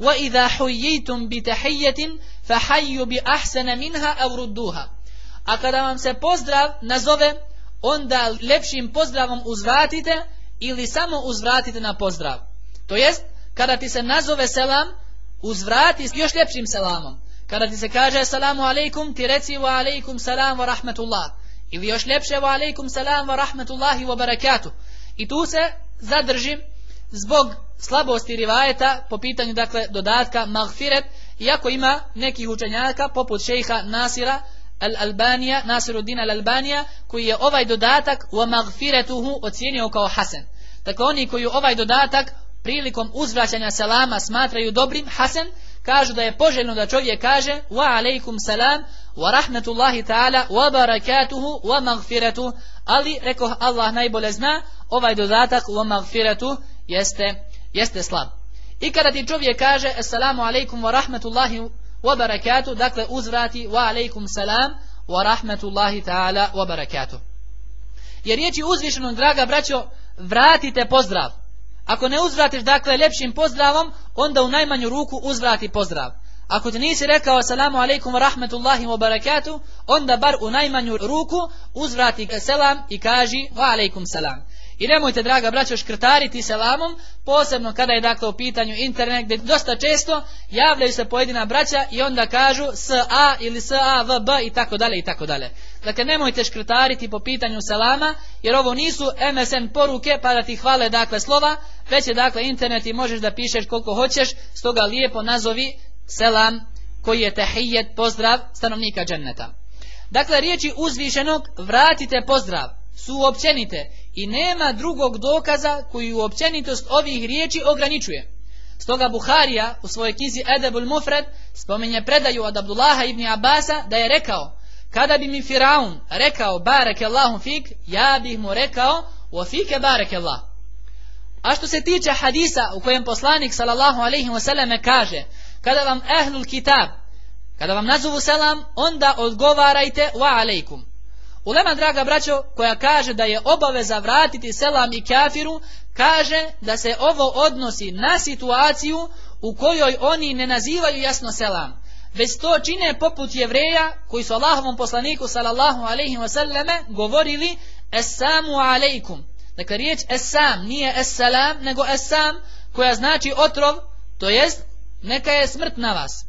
وَإِذَا حُيِّيتُمْ بِتَحِيَّةٍ فَحَيُّ بِأَحْسَنَ مِنْهَا أَوْ رُدُّوهَا A kada vam se pozdrav nazove, onda lepšim pozdravom uzvratite ili samo uzvratite na pozdrav. To jest, kada ti se nazove selam, uzvrati još ljepšim selamom. Kada ti se kaže salamu alaikum, ti reci wa alaikum salam wa rahmetullah. Ili još ljepše wa alaikum salam wa rahmetullahi wa barakatuh. I tu se zadržim zbog slabosti rivajeta po pitanju dakle dodatka magfiret iako ima nekih učenjaka poput šejha Nasira Al-Albanija, Nasiruddin Al-Albanija koji je ovaj dodatak wa magfiretuhu ocijenio kao hasen. Dakle oni koji ovaj dodatak prilikom uzvraćanja salama smatraju dobrim hasen kažu da je poželjno da čovjek kaže wa alaikum salam wa rahmetullahi ta'ala wa barakatuhu wa magfiretu ali reko Allah najbolje zna ovaj dodatak wa magfiretu jeste, jeste slab. I kada ti čovjek kaže assalamu alaikum wa rahmetullahi wa barakatuh dakle uzvrati wa alaikum salam wa rahmetullahi ta'ala wa barakatuh. Jer riječi uzvišenog draga braćo vratite pozdrav ako ne uzvratiš dakle lepšim pozdravom, onda u najmanju ruku uzvrati pozdrav. Ako ti nisi rekao salamu alaikum rahmetullahi wa barakatuh, onda bar u najmanju ruku uzvrati selam i kaži wa alaikum salam. I nemojte, draga braćo, škrtariti selamom, posebno kada je dakle u pitanju internet, gdje dosta često javljaju se pojedina braća i onda kažu SA ili SAVB i tako dalje i tako dalje. Dakle, nemojte škrtariti po pitanju selama, jer ovo nisu MSN poruke pa da ti hvale dakle slova, već je dakle internet i možeš da pišeš koliko hoćeš, stoga lijepo nazovi selam koji je tehijet pozdrav stanovnika dženneta. Dakle, riječi uzvišenog vratite pozdrav su uopćenite i nema drugog dokaza koji uopćenitost ovih riječi ograničuje. Stoga Buharija u svojoj knjizi Edebul Mufred spominje predaju od Abdullaha ibn Abasa da je rekao kada bi mi Firaun rekao bareke Allahum fik, ja bih mu rekao wa fike bareke Allah. A što se tiče hadisa u kojem poslanik sallallahu alaihi wasallam kaže kada vam ehlul kitab kada vam nazovu selam onda odgovarajte wa alaikum Ulema draga braćo koja kaže da je obaveza vratiti selam i kafiru kaže da se ovo odnosi na situaciju u kojoj oni ne nazivaju jasno selam već to čine poput jevreja koji su Allahovom poslaniku sallallahu alaihi wasallame govorili Essamu alaikum dakle riječ Essam nije Essalam nego Essam koja znači otrov to jest neka je smrt na vas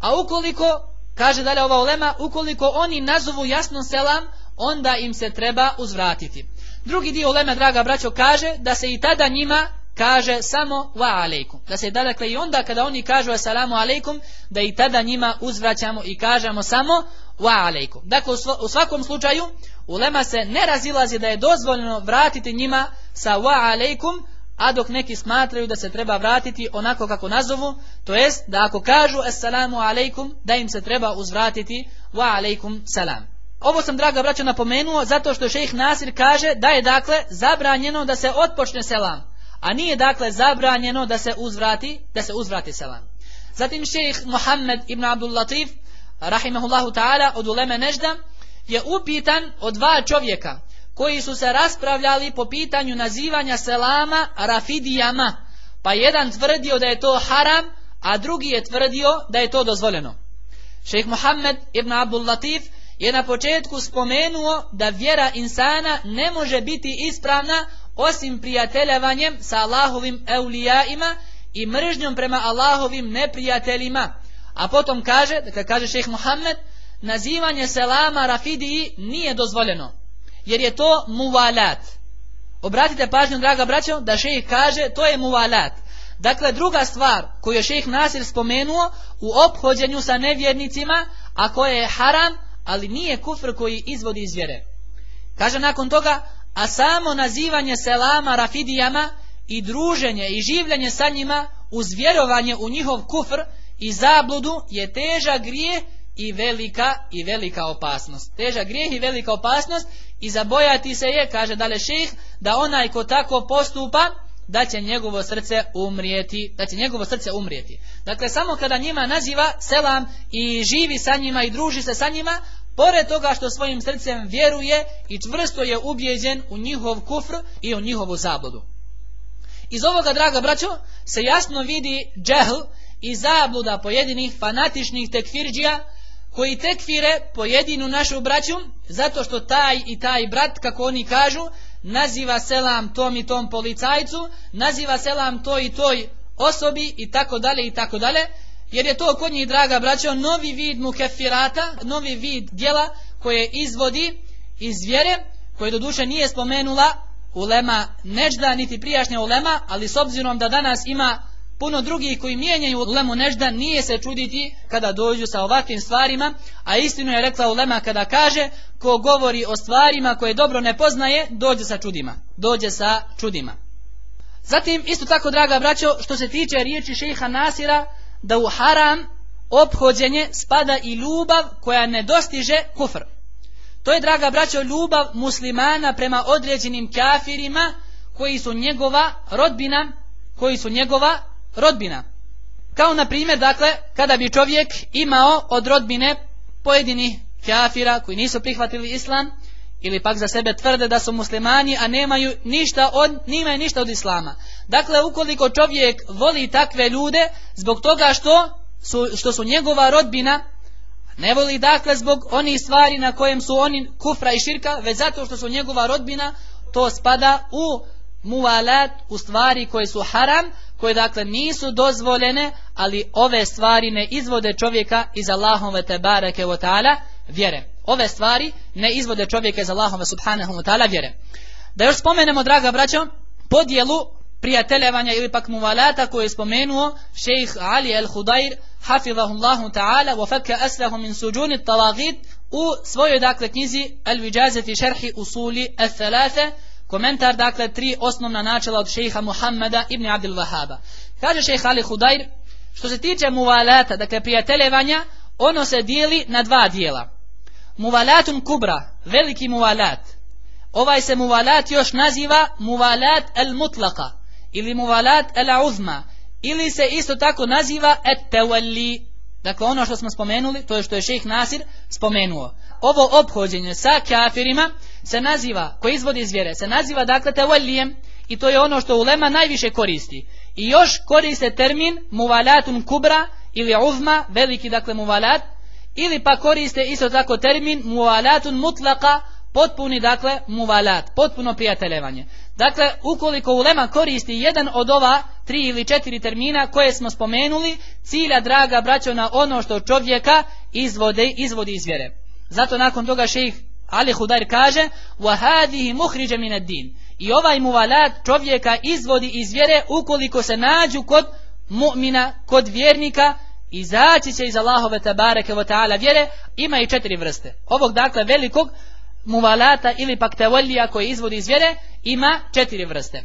a ukoliko Kaže dalje ova ulema, ukoliko oni nazovu jasno selam, onda im se treba uzvratiti. Drugi dio ulema, draga braćo, kaže da se i tada njima kaže samo wa alaikum. Da se dakle i onda kada oni kažu assalamu alaikum, da i tada njima uzvraćamo i kažemo samo wa alaikum. Dakle, u svakom slučaju, ulema se ne razilazi da je dozvoljeno vratiti njima sa wa alaikum, a dok neki smatraju da se treba vratiti onako kako nazovu, to jest da ako kažu assalamu alaikum, da im se treba uzvratiti wa alaikum salam. Ovo sam, draga braća, napomenuo zato što šejh Nasir kaže da je dakle zabranjeno da se otpočne selam, a nije dakle zabranjeno da se uzvrati, da se uzvrati selam. Zatim šejh Muhammed ibn Abdul Latif, rahimahullahu ta'ala, od uleme Nežda, je upitan od dva čovjeka koji su se raspravljali po pitanju nazivanja selama rafidijama, pa jedan tvrdio da je to haram, a drugi je tvrdio da je to dozvoljeno. Šejh Muhammed ibn Abdul Latif je na početku spomenuo da vjera insana ne može biti ispravna osim prijateljevanjem sa Allahovim eulijaima i mržnjom prema Allahovim neprijateljima. A potom kaže, dakle kaže šejh Muhammed, nazivanje selama rafidiji nije dozvoljeno jer je to muvalat. Obratite pažnju, draga braćo, da šejh kaže to je muvalat. Dakle, druga stvar koju je šejh Nasir spomenuo u ophođenju sa nevjernicima, a koje je haram, ali nije kufr koji izvodi iz vjere. Kaže nakon toga, a samo nazivanje selama rafidijama i druženje i življenje sa njima uz vjerovanje u njihov kufr i zabludu je teža grije i velika i velika opasnost. Teža grijeh i velika opasnost i zabojati se je, kaže dale ših, da onaj ko tako postupa, da će njegovo srce umrijeti, da će njegovo srce umrijeti. Dakle, samo kada njima naziva selam i živi sa njima i druži se sa njima, pored toga što svojim srcem vjeruje i čvrsto je ubijeđen u njihov kufr i u njihovu zabludu. Iz ovoga, draga braćo, se jasno vidi džehl i zabluda pojedinih fanatičnih tekfirđija koji tekfire pojedinu našu braću zato što taj i taj brat, kako oni kažu, naziva selam tom i tom policajcu, naziva selam toj i toj osobi i tako dalje i tako dalje, jer je to kod njih, draga braćo, novi vid mukefirata, novi vid djela koje izvodi iz vjere, koje doduše nije spomenula ulema nežda niti prijašnja ulema, ali s obzirom da danas ima puno drugih koji mijenjaju ulemu nežda, nije se čuditi kada dođu sa ovakvim stvarima, a istinu je rekla ulema kada kaže ko govori o stvarima koje dobro ne poznaje, dođe sa čudima. Dođe sa čudima. Zatim, isto tako, draga braćo, što se tiče riječi šeha Nasira, da u haram obhođenje spada i ljubav koja ne dostiže kufr. To je, draga braćo, ljubav muslimana prema određenim kafirima koji su njegova rodbina, koji su njegova rodbina. Kao na primjer, dakle, kada bi čovjek imao od rodbine pojedinih kafira koji nisu prihvatili islam, ili pak za sebe tvrde da su muslimani, a nemaju ništa od, nimaju ništa od islama. Dakle, ukoliko čovjek voli takve ljude, zbog toga što su, što su njegova rodbina, ne voli dakle zbog onih stvari na kojem su oni kufra i širka, već zato što su njegova rodbina, to spada u muvalat, u stvari koje su haram, koje dakle nisu dozvoljene, ali ove stvari ne izvode čovjeka iz Allahove te bareke wa ta'ala vjere. Ove stvari ne izvode čovjeka iz Allahove subhanahu wa ta'ala vjere. Da još spomenemo, draga braćo, podjelu prijateljevanja ili pak muvalata koje je spomenuo šejh Ali el-Hudair hafizahullahu ta'ala wa fakka aslahu min sujuni talagit u svojoj dakle knjizi Al-Vijaze šerhi usuli al-thalatha komentar dakle tri osnovna načela od šejha Muhammada ibn Abdul Wahaba kaže šejh Ali Hudair što se tiče muvalata dakle prijateljevanja ono se dijeli na dva dijela. Muvalatun kubra veliki muvalat. Ovaj se muvalat još naziva muvalat al-mutlaka ili muvalat al-uzma ili se isto tako naziva et-tawalli dakle ono što smo spomenuli to je što je šejh Nasir spomenuo. Ovo obhođenje sa kafirima se naziva, koji izvodi iz vjere, se naziva dakle tevallijem i to je ono što ulema najviše koristi. I još koriste termin muvalatun kubra ili uzma, veliki dakle muvalat, ili pa koriste isto tako termin muvalatun mutlaka, potpuni dakle muvalat, potpuno prijateljevanje. Dakle, ukoliko ulema koristi jedan od ova tri ili četiri termina koje smo spomenuli, cilja draga braćo na ono što čovjeka izvode, izvodi iz vjere. Zato nakon toga šejh Ali Hudair kaže وَهَذِهِ مُخْرِجَ مِنَ الدِّينِ I ovaj muvalat čovjeka izvodi iz vjere ukoliko se nađu kod mu'mina, kod vjernika izaći će iz Allahove tabareke wa ta'ala vjere ima i četiri vrste. Ovog dakle velikog muvalata ili pak tevallija koji izvodi iz vjere ima četiri vrste.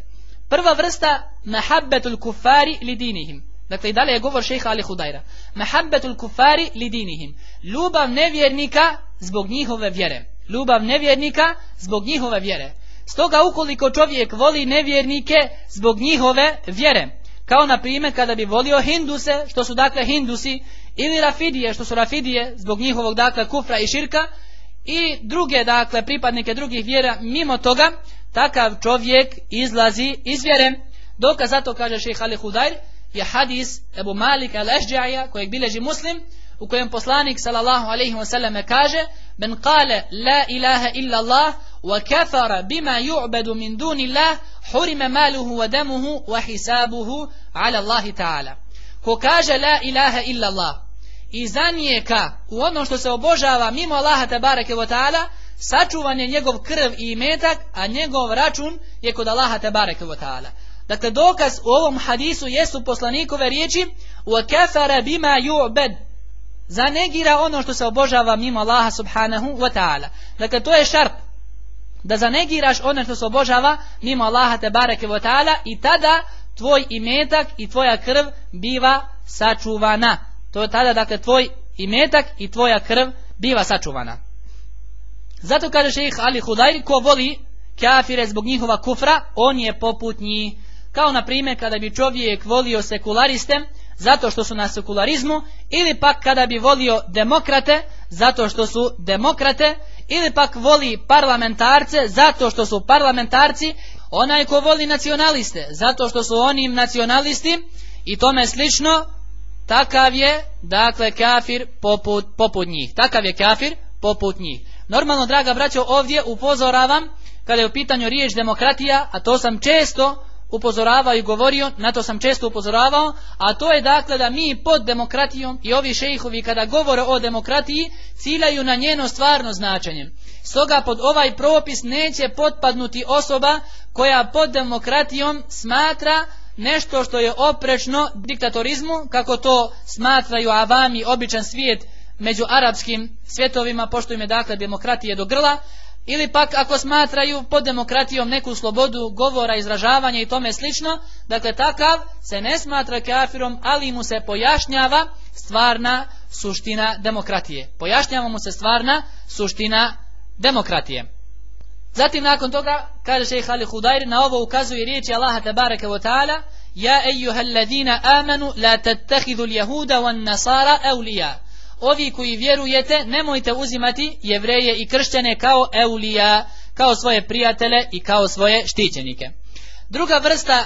Prva vrsta mahabbetul kufari li dinihim. Dakle, i dalje je govor šeha Ali Hudajra. Mahabbetul kufari li dinihim. Ljubav nevjernika zbog njihove vjere. Ljubav nevjernika zbog njihove vjere. Stoga ukoliko čovjek voli nevjernike zbog njihove vjere, kao na primjer kada bi volio hinduse, što su dakle hindusi, ili rafidije, što su rafidije, zbog njihovog dakle kufra i širka, i druge dakle pripadnike drugih vjera mimo toga, takav čovjek izlazi iz vjere. Dokaz zato kaže šeha Ali Hudajr, je hadis Ebu Malik al-Ešđaja kojeg bileži muslim u kojem poslanik sallallahu alaihi wasallam kaže ben kale la ilaha illa Allah wa kafara bima ju'bedu min duni Allah hurime maluhu wa damuhu wa hisabuhu ala Allahi ta'ala ko kaže la ilaha illa Allah i zanijeka u ono što se obožava mimo Allaha tabareke wa ta'ala sačuvan je njegov krv i imetak a njegov račun je kod Allaha tabareke wa ta'ala Dakle, dokaz u ovom hadisu jesu poslanikove riječi وَكَفَرَ بِمَا يُعْبَدْ Zanegira ono što se obožava mimo Allaha subhanahu wa ta'ala. Dakle, to je šart da zanegiraš ono što se obožava mimo Allaha te bareke wa ta'ala i tada tvoj imetak i tvoja krv biva sačuvana. To je tada, dakle, tvoj imetak i tvoja krv biva sačuvana. Zato kaže šejih Ali Hudajr, ko voli kafire zbog njihova kufra, on je poput njih kao na primjer kada bi čovjek volio sekulariste zato što su na sekularizmu ili pak kada bi volio demokrate zato što su demokrate ili pak voli parlamentarce zato što su parlamentarci onaj ko voli nacionaliste zato što su oni nacionalisti i tome slično takav je dakle kafir poput, poput njih takav je kafir poput njih normalno draga braćo ovdje upozoravam kada je u pitanju riječ demokratija a to sam često upozoravao i govorio, na to sam često upozoravao, a to je dakle da mi pod demokratijom i ovi šejhovi kada govore o demokratiji ciljaju na njeno stvarno značenje. Stoga pod ovaj propis neće potpadnuti osoba koja pod demokratijom smatra nešto što je oprečno diktatorizmu, kako to smatraju avami običan svijet među arapskim svjetovima, pošto im je dakle demokratije do grla, ili pak ako smatraju pod demokratijom neku slobodu govora, izražavanja i tome slično, dakle takav se ne smatra kafirom, ali mu se pojašnjava stvarna suština demokratije. Pojašnjava mu se stvarna suština demokratije. Zatim nakon toga, kaže šejh Ali Hudajr, na ovo ukazuje riječi Allaha tabaraka wa ta'ala, Ja ejuhal ladina amanu la tattahidu ljahuda wan nasara eulija ovi koji vjerujete nemojte uzimati jevreje i kršćane kao eulija, kao svoje prijatele i kao svoje štićenike. Druga vrsta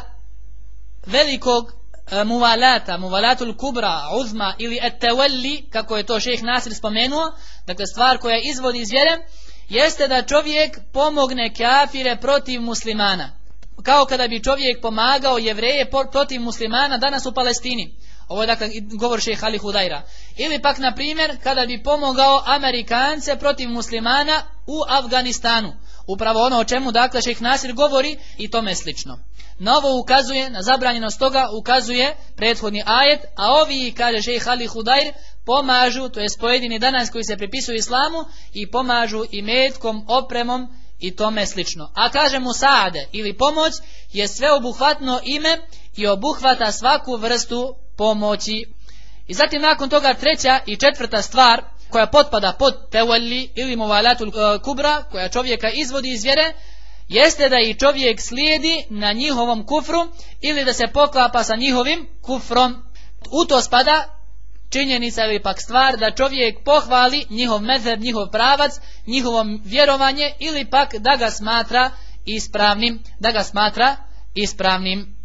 velikog e, muvalata, muvalatul kubra, uzma ili etewelli, kako je to šeheh Nasir spomenuo, dakle stvar koja izvodi iz vjere, jeste da čovjek pomogne kafire protiv muslimana. Kao kada bi čovjek pomagao jevreje protiv muslimana danas u Palestini. Ovo je dakle govor šeha Ali Hudajra. Ili pak, na primjer, kada bi pomogao Amerikance protiv muslimana u Afganistanu. Upravo ono o čemu dakle šejh Nasir govori i tome slično. Na ovo ukazuje, na zabranjenost toga ukazuje prethodni ajet, a ovi, kaže šejh Ali Hudajr, pomažu, to je pojedini danas koji se pripisuju islamu i pomažu i metkom, opremom i tome slično. A kaže mu Saade ili pomoć je sveobuhvatno ime i obuhvata svaku vrstu pomoći. I zatim nakon toga treća i četvrta stvar koja potpada pod tevalli ili muvalatul e, kubra koja čovjeka izvodi iz vjere jeste da i čovjek slijedi na njihovom kufru ili da se poklapa sa njihovim kufrom. U to spada činjenica ili pak stvar da čovjek pohvali njihov mezheb, njihov pravac, njihovo vjerovanje ili pak da ga smatra ispravnim, da ga smatra ispravnim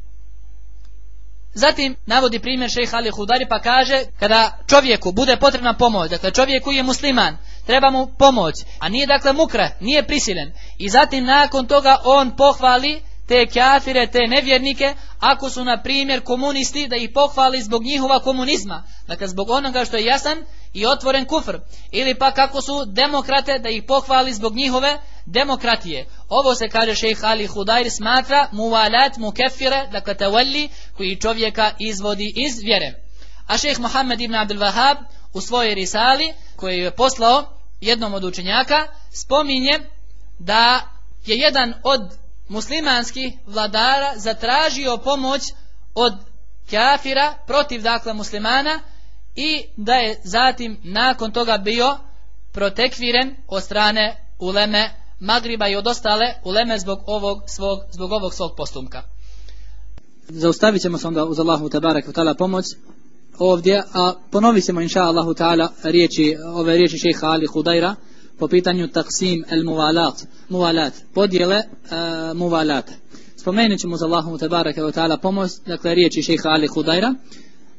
Zatim navodi primjer šejh Ali Hudari pa kaže kada čovjeku bude potrebna pomoć, dakle čovjek koji je musliman, treba mu pomoć, a nije dakle mukra, nije prisilen. I zatim nakon toga on pohvali te kafire, te nevjernike, ako su na primjer komunisti, da ih pohvali zbog njihova komunizma, dakle zbog onoga što je jasan i otvoren kufr, ili pa kako su demokrate, da ih pohvali zbog njihove demokratije. Ovo se kaže šejh Ali Hudajr smatra muvalat mukefire, dakle tevalli, koji čovjeka izvodi iz vjere. A šejh Mohamed ibn Abdul Wahab u svojoj risali, koji je poslao jednom od učenjaka, spominje da je jedan od muslimanskih vladara zatražio pomoć od kafira protiv dakle muslimana i da je zatim nakon toga bio protekviren od strane uleme Magriba i od ostale uleme zbog ovog svog, zbog ovog svog postupka. Zaustavit ćemo se onda uz Allahu tabarak ta'ala pomoć ovdje, a ponovit ćemo inša Allahu ta'ala riječi, ove riječi šeha Ali Hudajra po pitanju taksim el muvalat, muvalat podjele uh, muvalata. Spomenut ćemo za Allahu tabarak ta'ala pomoć, dakle riječi šeha Ali Hudajra,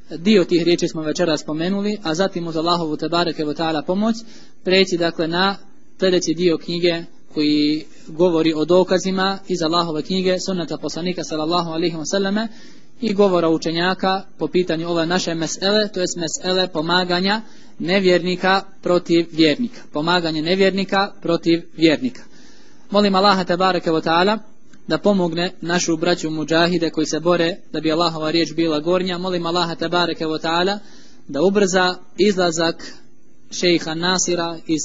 dio tih riječi smo večera spomenuli, a zatim uz Allahovu tabareke wa ta'ala pomoć preći dakle na sljedeći dio knjige koji govori o dokazima iz Allahove knjige sunnata poslanika sallallahu alaihi wasallame i govora učenjaka po pitanju ove naše mesele, to jest mesele pomaganja nevjernika protiv vjernika. Pomaganje nevjernika protiv vjernika. Molim Allaha tabaraka wa ta'ala da pomogne našu braću muđahide koji se bore da bi Allahova riječ bila gornja. Molim Allaha tabaraka wa ta'ala da ubrza izlazak šejha Nasira iz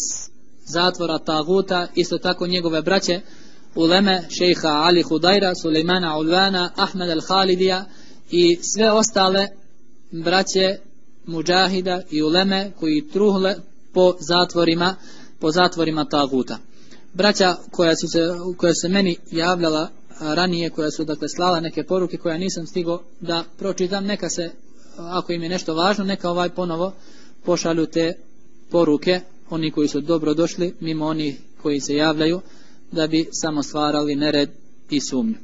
zatvora Taguta, isto tako njegove braće Uleme, šejha Ali Hudajra, Suleimana Ulvana, Ahmed Al-Halidija i sve ostale braće Mujahida i Uleme koji truhle po zatvorima po zatvorima Taguta Braća koja su se, koja se meni javljala ranije koja su dakle slala neke poruke koja nisam stigo da pročitam neka se ako im je nešto važno neka ovaj ponovo pošalju te poruke oni koji su dobro došli mimo onih koji se javljaju da bi samo stvarali nered i sumnju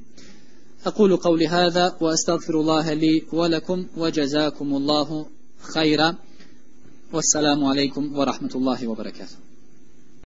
أقول قولي هذا وأستغفر الله لي ولكم وجزاكم الله خيرا والسلام عليكم ورحمة الله وبركاته